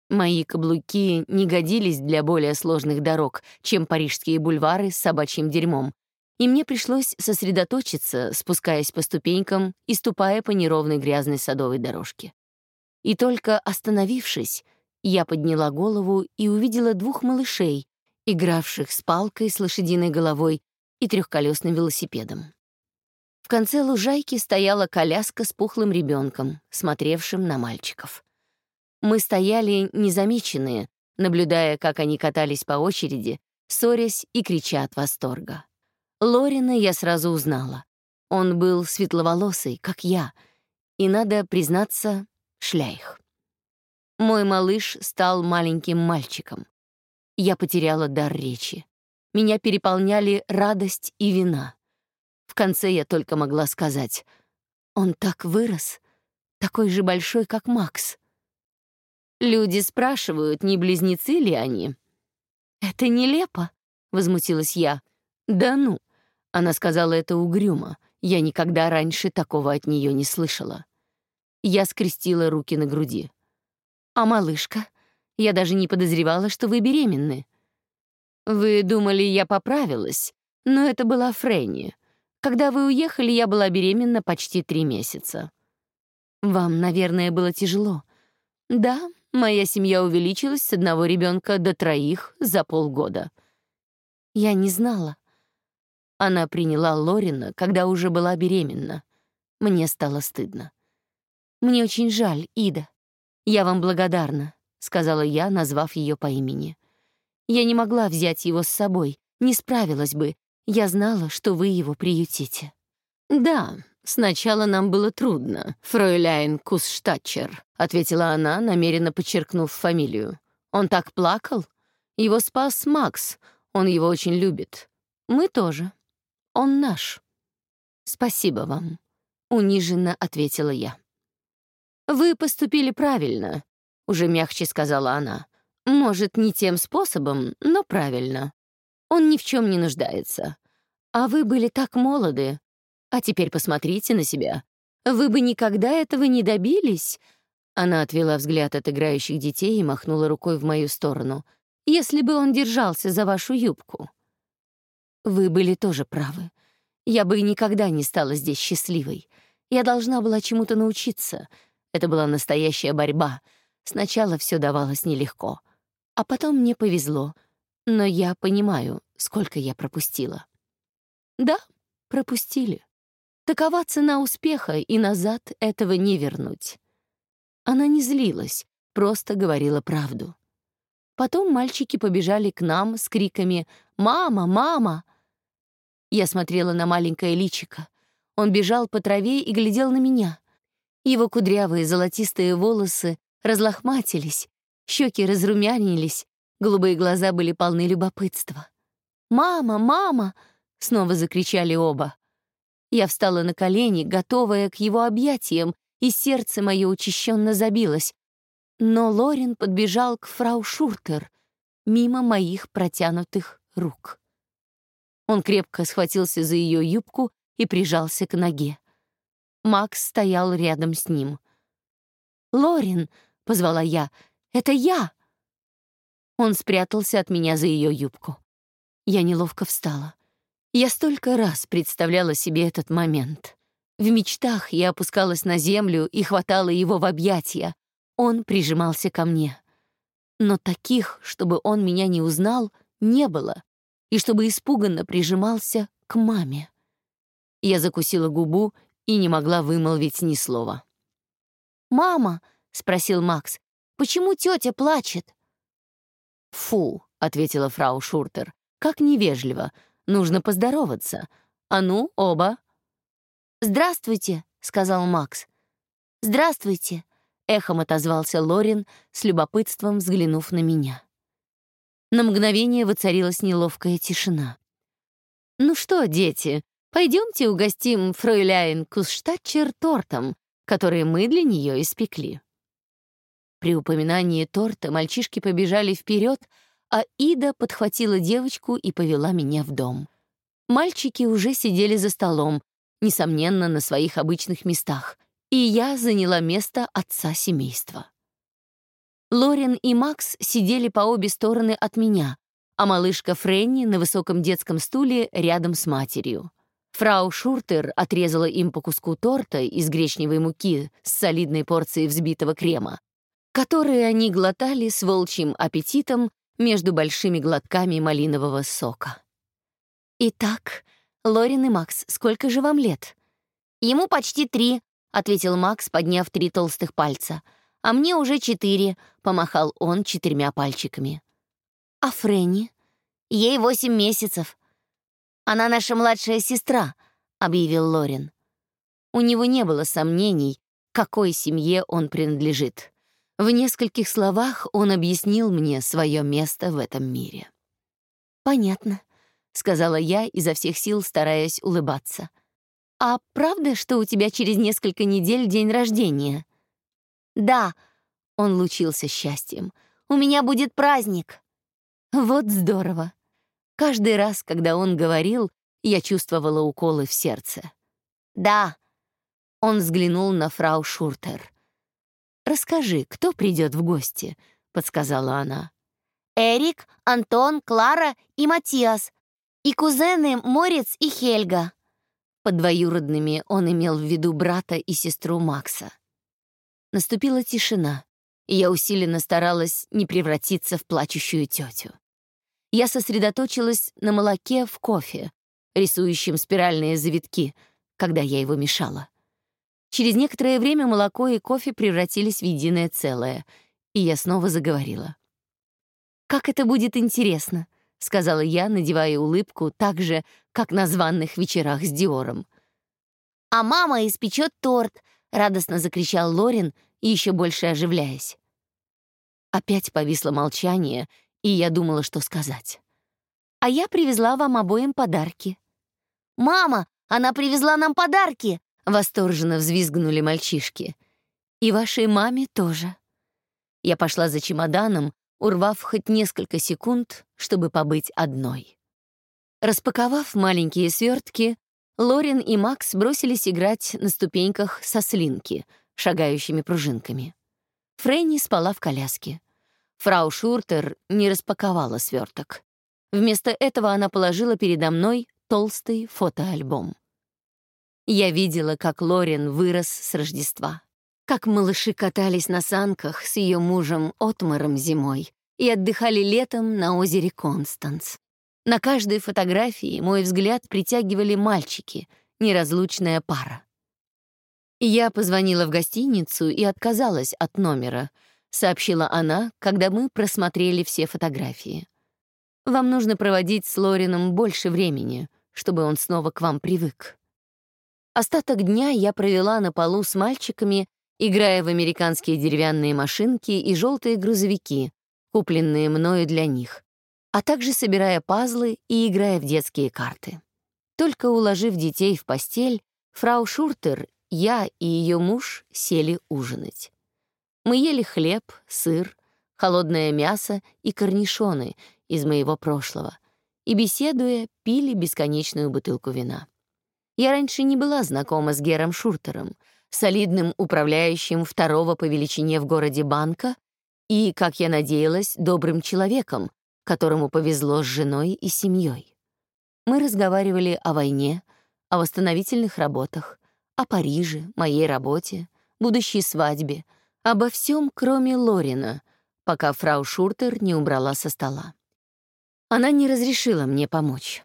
Мои каблуки не годились для более сложных дорог, чем парижские бульвары с собачьим дерьмом, и мне пришлось сосредоточиться, спускаясь по ступенькам и ступая по неровной грязной садовой дорожке. И только остановившись, я подняла голову и увидела двух малышей, игравших с палкой с лошадиной головой и трехколесным велосипедом. В конце лужайки стояла коляска с пухлым ребенком, смотревшим на мальчиков. Мы стояли незамеченные, наблюдая, как они катались по очереди, ссорясь и крича от восторга. Лорина я сразу узнала. Он был светловолосый, как я, и, надо признаться, шляйх. Мой малыш стал маленьким мальчиком. Я потеряла дар речи. Меня переполняли радость и вина. В конце я только могла сказать, «Он так вырос, такой же большой, как Макс». Люди спрашивают, не близнецы ли они. «Это нелепо», — возмутилась я. «Да ну», — она сказала это угрюмо. Я никогда раньше такого от нее не слышала. Я скрестила руки на груди. «А малышка? Я даже не подозревала, что вы беременны». «Вы думали, я поправилась, но это была Фрэнни. Когда вы уехали, я была беременна почти три месяца». «Вам, наверное, было тяжело». «Да, Моя семья увеличилась с одного ребенка до троих за полгода. Я не знала. Она приняла Лорина, когда уже была беременна. Мне стало стыдно. «Мне очень жаль, Ида. Я вам благодарна», — сказала я, назвав ее по имени. «Я не могла взять его с собой, не справилась бы. Я знала, что вы его приютите». «Да, «Сначала нам было трудно, фройляйн Кусштатчер», — ответила она, намеренно подчеркнув фамилию. «Он так плакал? Его спас Макс, он его очень любит. Мы тоже. Он наш». «Спасибо вам», — униженно ответила я. «Вы поступили правильно», — уже мягче сказала она. «Может, не тем способом, но правильно. Он ни в чем не нуждается. А вы были так молоды, а теперь посмотрите на себя. Вы бы никогда этого не добились. Она отвела взгляд от играющих детей и махнула рукой в мою сторону. Если бы он держался за вашу юбку. Вы были тоже правы. Я бы никогда не стала здесь счастливой. Я должна была чему-то научиться. Это была настоящая борьба. Сначала все давалось нелегко. А потом мне повезло. Но я понимаю, сколько я пропустила. Да, пропустили. Такова цена успеха, и назад этого не вернуть. Она не злилась, просто говорила правду. Потом мальчики побежали к нам с криками «Мама! Мама!». Я смотрела на маленькое личико. Он бежал по траве и глядел на меня. Его кудрявые золотистые волосы разлохматились, щеки разрумянились, голубые глаза были полны любопытства. «Мама! Мама!» — снова закричали оба. Я встала на колени, готовая к его объятиям, и сердце мое учащенно забилось. Но Лорин подбежал к фрау Шуртер, мимо моих протянутых рук. Он крепко схватился за ее юбку и прижался к ноге. Макс стоял рядом с ним. «Лорин!» — позвала я. «Это я!» Он спрятался от меня за ее юбку. Я неловко встала. Я столько раз представляла себе этот момент. В мечтах я опускалась на землю и хватала его в объятия. Он прижимался ко мне. Но таких, чтобы он меня не узнал, не было, и чтобы испуганно прижимался к маме. Я закусила губу и не могла вымолвить ни слова. «Мама», — спросил Макс, — «почему тетя плачет?» «Фу», — ответила фрау Шуртер, — «как невежливо. Нужно поздороваться. А ну, оба». «Здравствуйте», — сказал Макс. «Здравствуйте», — эхом отозвался Лорин, с любопытством взглянув на меня. На мгновение воцарилась неловкая тишина. «Ну что, дети, пойдемте угостим фройляйн Кусштатчер тортом, который мы для нее испекли». При упоминании торта мальчишки побежали вперед, а Ида подхватила девочку и повела меня в дом. Мальчики уже сидели за столом, несомненно, на своих обычных местах, и я заняла место отца семейства. Лорен и Макс сидели по обе стороны от меня, а малышка Френни на высоком детском стуле рядом с матерью. Фрау Шуртер отрезала им по куску торта из гречневой муки с солидной порцией взбитого крема, которые они глотали с волчьим аппетитом между большими глотками малинового сока. «Итак, Лорин и Макс, сколько же вам лет?» «Ему почти три», — ответил Макс, подняв три толстых пальца. «А мне уже четыре», — помахал он четырьмя пальчиками. «А Фрэнни?» «Ей восемь месяцев». «Она наша младшая сестра», — объявил Лорин. У него не было сомнений, какой семье он принадлежит. В нескольких словах он объяснил мне свое место в этом мире. «Понятно», — сказала я, изо всех сил стараясь улыбаться. «А правда, что у тебя через несколько недель день рождения?» «Да», — он лучился счастьем. «У меня будет праздник». Вот здорово. Каждый раз, когда он говорил, я чувствовала уколы в сердце. «Да». Он взглянул на фрау Шуртер. «Расскажи, кто придет в гости?» — подсказала она. «Эрик, Антон, Клара и Матиас. И кузены Морец и Хельга». Под двоюродными он имел в виду брата и сестру Макса. Наступила тишина, и я усиленно старалась не превратиться в плачущую тетю я сосредоточилась на молоке в кофе, рисующем спиральные завитки, когда я его мешала. Через некоторое время молоко и кофе превратились в единое целое, и я снова заговорила. «Как это будет интересно», — сказала я, надевая улыбку так же, как на званных вечерах с Диором. «А мама испечет торт», — радостно закричал Лорин, еще больше оживляясь. Опять повисло молчание, и я думала, что сказать. «А я привезла вам обоим подарки». «Мама, она привезла нам подарки!» — восторженно взвизгнули мальчишки. «И вашей маме тоже». Я пошла за чемоданом, урвав хоть несколько секунд, чтобы побыть одной. Распаковав маленькие свертки, Лорин и Макс бросились играть на ступеньках со слинки, шагающими пружинками. Фрейни спала в коляске. Фрау Шуртер не распаковала сверток. Вместо этого она положила передо мной толстый фотоальбом. Я видела, как Лорен вырос с Рождества, как малыши катались на санках с ее мужем Отмаром зимой и отдыхали летом на озере Констанс. На каждой фотографии мой взгляд притягивали мальчики, неразлучная пара. Я позвонила в гостиницу и отказалась от номера — сообщила она, когда мы просмотрели все фотографии. Вам нужно проводить с Лорином больше времени, чтобы он снова к вам привык. Остаток дня я провела на полу с мальчиками, играя в американские деревянные машинки и желтые грузовики, купленные мною для них, а также собирая пазлы и играя в детские карты. Только уложив детей в постель, фрау Шуртер, я и ее муж сели ужинать. Мы ели хлеб, сыр, холодное мясо и корнишоны из моего прошлого и, беседуя, пили бесконечную бутылку вина. Я раньше не была знакома с Гером Шуртером, солидным управляющим второго по величине в городе банка и, как я надеялась, добрым человеком, которому повезло с женой и семьей. Мы разговаривали о войне, о восстановительных работах, о Париже, моей работе, будущей свадьбе — Обо всем, кроме Лорина, пока фрау Шуртер не убрала со стола. Она не разрешила мне помочь.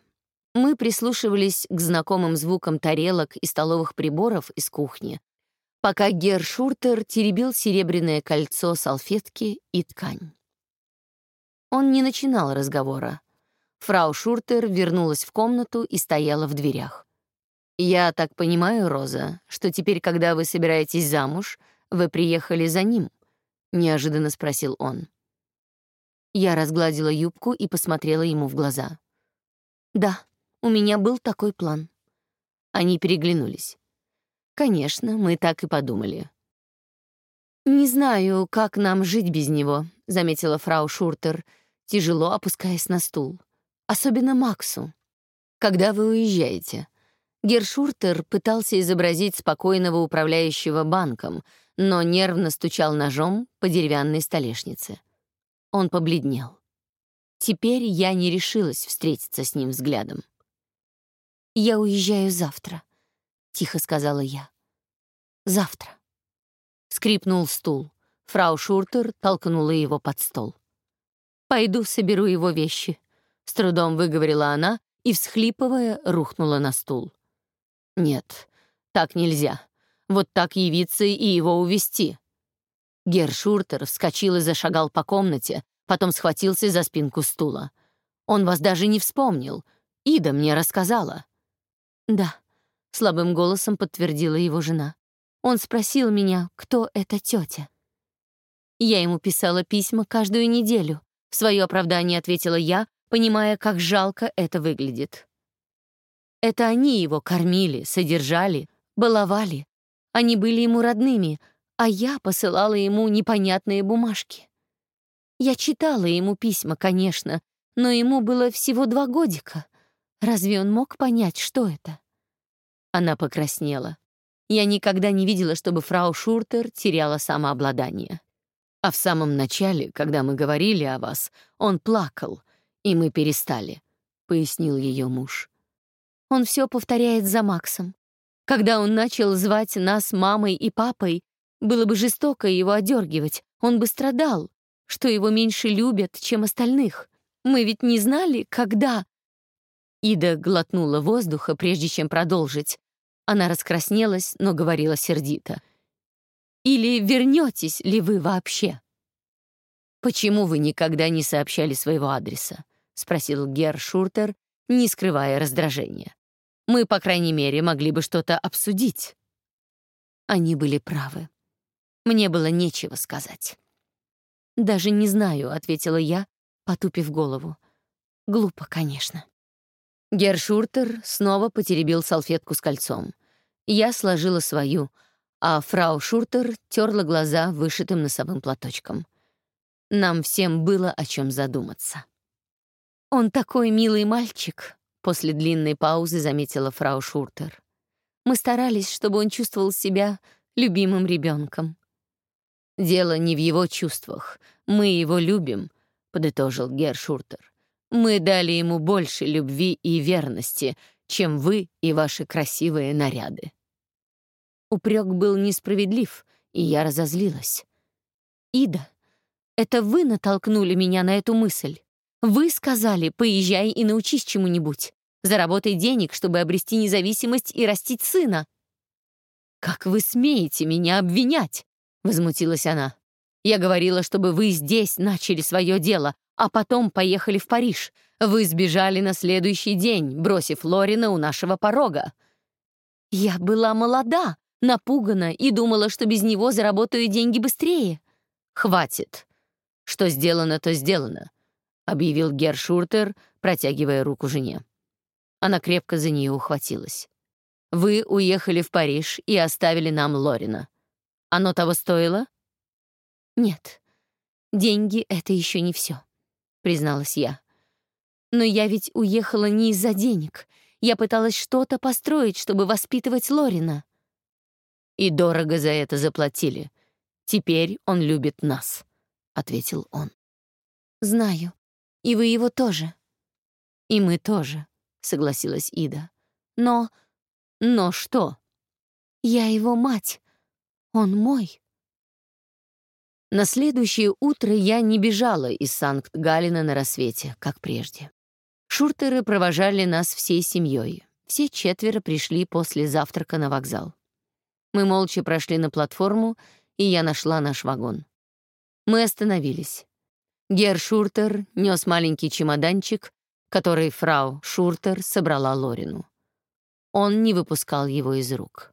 Мы прислушивались к знакомым звукам тарелок и столовых приборов из кухни, пока Гер Шуртер теребил серебряное кольцо салфетки и ткань. Он не начинал разговора. Фрау Шуртер вернулась в комнату и стояла в дверях. «Я так понимаю, Роза, что теперь, когда вы собираетесь замуж, вы приехали за ним?» — неожиданно спросил он. Я разгладила юбку и посмотрела ему в глаза. «Да, у меня был такой план». Они переглянулись. «Конечно, мы так и подумали». «Не знаю, как нам жить без него», — заметила фрау Шуртер, тяжело опускаясь на стул. «Особенно Максу». «Когда вы уезжаете?» Гершуртер пытался изобразить спокойного управляющего банком, но нервно стучал ножом по деревянной столешнице. Он побледнел. Теперь я не решилась встретиться с ним взглядом. «Я уезжаю завтра», — тихо сказала я. «Завтра». Скрипнул стул. Фрау Шуртер толкнула его под стол. «Пойду соберу его вещи», — с трудом выговорила она и, всхлипывая, рухнула на стул. «Нет, так нельзя. Вот так явиться и его увести. Герр Шуртер вскочил и зашагал по комнате, потом схватился за спинку стула. «Он вас даже не вспомнил. Ида мне рассказала». «Да», — слабым голосом подтвердила его жена. Он спросил меня, кто эта тетя. Я ему писала письма каждую неделю. В свое оправдание ответила я, понимая, как жалко это выглядит. Это они его кормили, содержали, баловали. Они были ему родными, а я посылала ему непонятные бумажки. Я читала ему письма, конечно, но ему было всего два годика. Разве он мог понять, что это? Она покраснела. Я никогда не видела, чтобы фрау Шуртер теряла самообладание. А в самом начале, когда мы говорили о вас, он плакал, и мы перестали, — пояснил ее муж. Он все повторяет за Максом. Когда он начал звать нас мамой и папой, было бы жестоко его одергивать, он бы страдал, что его меньше любят, чем остальных. Мы ведь не знали, когда...» Ида глотнула воздуха, прежде чем продолжить. Она раскраснелась, но говорила сердито. «Или вернетесь ли вы вообще?» «Почему вы никогда не сообщали своего адреса?» — спросил Гер Шуртер, не скрывая раздражения. «Мы, по крайней мере, могли бы что-то обсудить». Они были правы. Мне было нечего сказать. «Даже не знаю», — ответила я, потупив голову. «Глупо, конечно». Гершуртер снова потеребил салфетку с кольцом. Я сложила свою, а фрау Шуртер терла глаза вышитым носовым платочком. Нам всем было о чем задуматься. «Он такой милый мальчик», — после длинной паузы заметила фрау Шуртер. «Мы старались, чтобы он чувствовал себя любимым ребенком. «Дело не в его чувствах. Мы его любим», — подытожил Гершуртер. «Мы дали ему больше любви и верности, чем вы и ваши красивые наряды». Упрек был несправедлив, и я разозлилась. «Ида, это вы натолкнули меня на эту мысль. Вы сказали, поезжай и научись чему-нибудь. Заработай денег, чтобы обрести независимость и растить сына». «Как вы смеете меня обвинять?» — возмутилась она. «Я говорила, чтобы вы здесь начали свое дело, а потом поехали в Париж. Вы сбежали на следующий день, бросив Лорина у нашего порога». «Я была молода, напугана и думала, что без него заработаю деньги быстрее». «Хватит. Что сделано, то сделано», — объявил Гершуртер, протягивая руку жене. Она крепко за нее ухватилась. «Вы уехали в Париж и оставили нам Лорина. Оно того стоило? Нет. Деньги — это еще не все, призналась я. Но я ведь уехала не из-за денег. Я пыталась что-то построить, чтобы воспитывать Лорина. И дорого за это заплатили. Теперь он любит нас, ответил он. Знаю. И вы его тоже. И мы тоже, согласилась Ида. Но... Но что? Я его мать. Он мой. На следующее утро я не бежала из Санкт-Галина на рассвете, как прежде. Шуртеры провожали нас всей семьей. Все четверо пришли после завтрака на вокзал. Мы молча прошли на платформу, и я нашла наш вагон. Мы остановились. Гер Шуртер нес маленький чемоданчик, который фрау Шуртер собрала Лорину. Он не выпускал его из рук.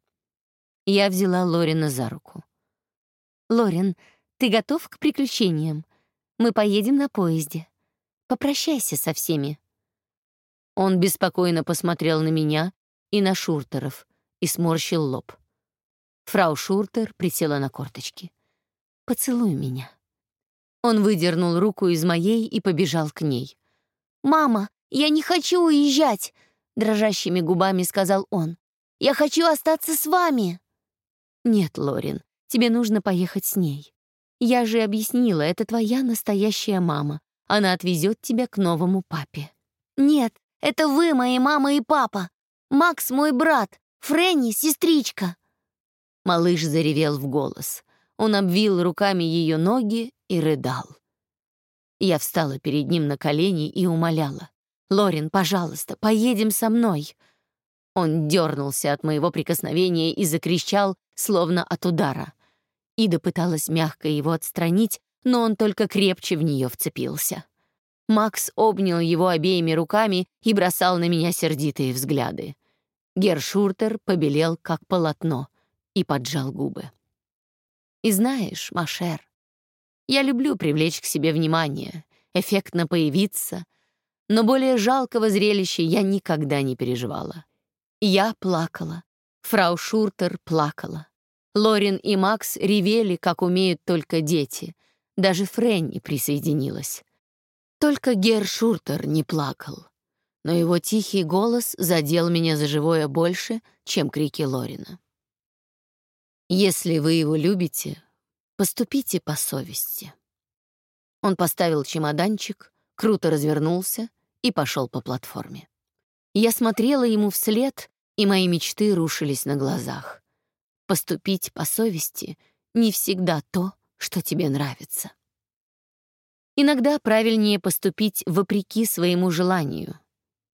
Я взяла Лорина за руку. «Лорин, ты готов к приключениям? Мы поедем на поезде. Попрощайся со всеми». Он беспокойно посмотрел на меня и на Шуртеров и сморщил лоб. Фрау Шуртер присела на корточки. «Поцелуй меня». Он выдернул руку из моей и побежал к ней. «Мама, я не хочу уезжать!» — дрожащими губами сказал он. «Я хочу остаться с вами!» «Нет, Лорин, тебе нужно поехать с ней. Я же объяснила, это твоя настоящая мама. Она отвезет тебя к новому папе». «Нет, это вы мои мама и папа. Макс мой брат, Фрэнни — сестричка». Малыш заревел в голос. Он обвил руками ее ноги и рыдал. Я встала перед ним на колени и умоляла. «Лорин, пожалуйста, поедем со мной!» Он дернулся от моего прикосновения и закричал, словно от удара. Ида пыталась мягко его отстранить, но он только крепче в нее вцепился. Макс обнял его обеими руками и бросал на меня сердитые взгляды. Гершуртер побелел, как полотно, и поджал губы. «И знаешь, Машер, я люблю привлечь к себе внимание, эффектно появиться, но более жалкого зрелища я никогда не переживала. Я плакала, фрау Шуртер плакала. Лорин и Макс ревели, как умеют только дети. Даже Фрэнни присоединилась. Только Гер Шуртер не плакал. Но его тихий голос задел меня за живое больше, чем крики Лорина. «Если вы его любите, поступите по совести». Он поставил чемоданчик, круто развернулся и пошел по платформе. Я смотрела ему вслед, и мои мечты рушились на глазах. Поступить по совести не всегда то, что тебе нравится. Иногда правильнее поступить вопреки своему желанию.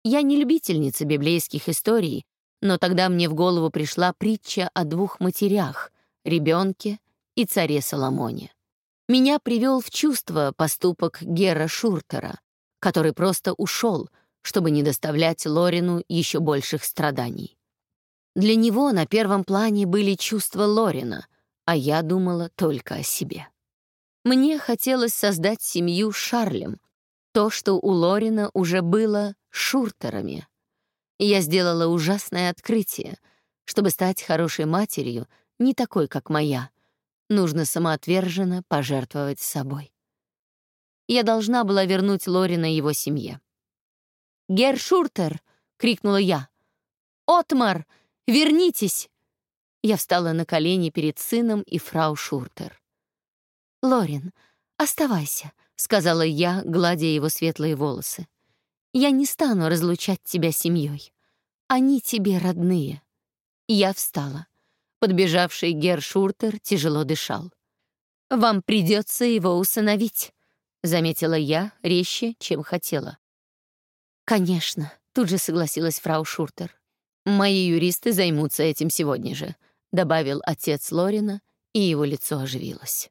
Я не любительница библейских историй, но тогда мне в голову пришла притча о двух матерях — ребенке и царе Соломоне. Меня привел в чувство поступок Гера Шуртера, который просто ушел, чтобы не доставлять Лорину еще больших страданий. Для него на первом плане были чувства Лорина, а я думала только о себе. Мне хотелось создать семью с Шарлем, то, что у Лорина уже было шуртерами. Я сделала ужасное открытие. Чтобы стать хорошей матерью, не такой, как моя, нужно самоотверженно пожертвовать собой. Я должна была вернуть Лорина его семье. «Гер Шуртер!» — крикнула я. «Отмар!» Вернитесь!» Я встала на колени перед сыном и фрау Шуртер. «Лорин, оставайся», — сказала я, гладя его светлые волосы. «Я не стану разлучать тебя с семьей. Они тебе родные». Я встала. Подбежавший Гер Шуртер тяжело дышал. «Вам придется его усыновить», — заметила я резче, чем хотела. «Конечно», — тут же согласилась фрау Шуртер. «Мои юристы займутся этим сегодня же», — добавил отец Лорина, и его лицо оживилось.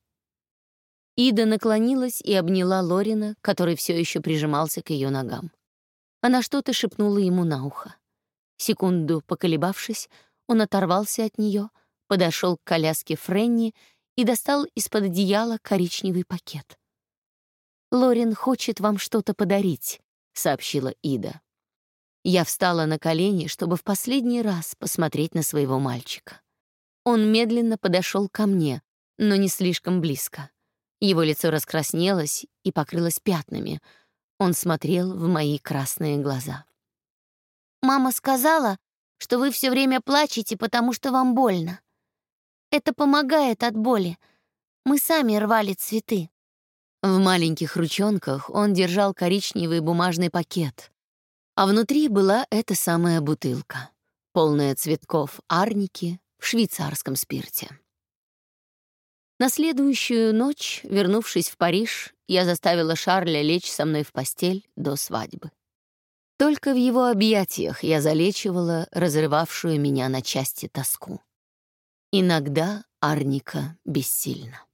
Ида наклонилась и обняла Лорина, который все еще прижимался к ее ногам. Она что-то шепнула ему на ухо. Секунду поколебавшись, он оторвался от нее, подошел к коляске Френни и достал из-под одеяла коричневый пакет. «Лорин хочет вам что-то подарить», — сообщила Ида. Я встала на колени, чтобы в последний раз посмотреть на своего мальчика. Он медленно подошел ко мне, но не слишком близко. Его лицо раскраснелось и покрылось пятнами. Он смотрел в мои красные глаза. «Мама сказала, что вы все время плачете, потому что вам больно. Это помогает от боли. Мы сами рвали цветы». В маленьких ручонках он держал коричневый бумажный пакет, а внутри была эта самая бутылка, полная цветков арники в швейцарском спирте. На следующую ночь, вернувшись в Париж, я заставила Шарля лечь со мной в постель до свадьбы. Только в его объятиях я залечивала разрывавшую меня на части тоску. Иногда Арника бессильна.